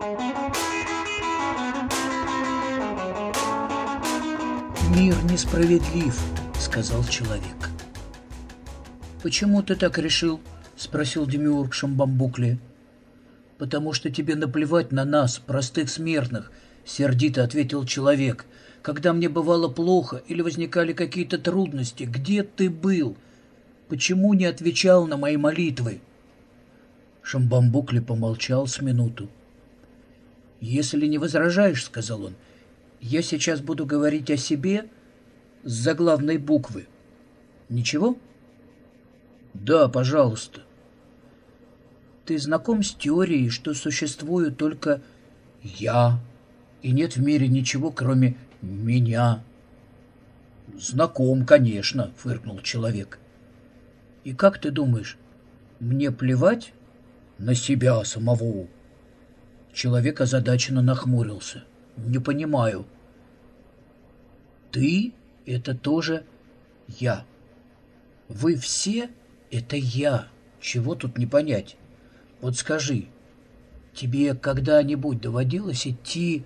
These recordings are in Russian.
«Мир несправедлив», — сказал человек. «Почему ты так решил?» — спросил Демиург Шамбамбукли. «Потому что тебе наплевать на нас, простых смертных», — сердито ответил человек. «Когда мне бывало плохо или возникали какие-то трудности, где ты был? Почему не отвечал на мои молитвы?» Шамбамбукли помолчал с минуту. «Если не возражаешь, — сказал он, — я сейчас буду говорить о себе с заглавной буквы. Ничего?» «Да, пожалуйста». «Ты знаком с теорией, что существую только я, и нет в мире ничего, кроме меня?» «Знаком, конечно», — фыркнул человек. «И как ты думаешь, мне плевать на себя самого?» Человек озадаченно нахмурился. «Не понимаю». «Ты — это тоже я. Вы все — это я. Чего тут не понять? Вот скажи, тебе когда-нибудь доводилось идти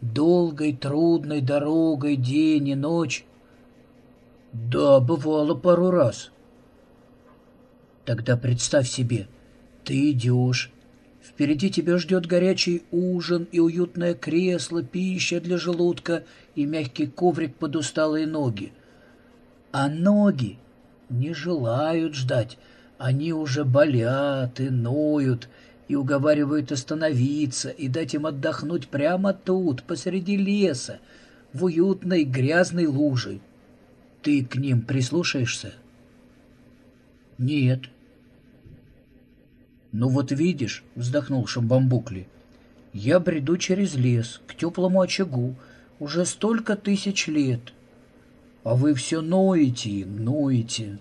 долгой, трудной дорогой день и ночь?» «Да, бывало пару раз». «Тогда представь себе, ты идешь, Впереди тебя ждет горячий ужин и уютное кресло, пища для желудка и мягкий коврик под усталые ноги. А ноги не желают ждать. Они уже болят и ноют, и уговаривают остановиться и дать им отдохнуть прямо тут, посреди леса, в уютной грязной луже. Ты к ним прислушаешься? Нет. «Ну вот видишь», — вздохнул Шамбамбукли, — «я бреду через лес, к теплому очагу, уже столько тысяч лет. А вы все ноете и ноете,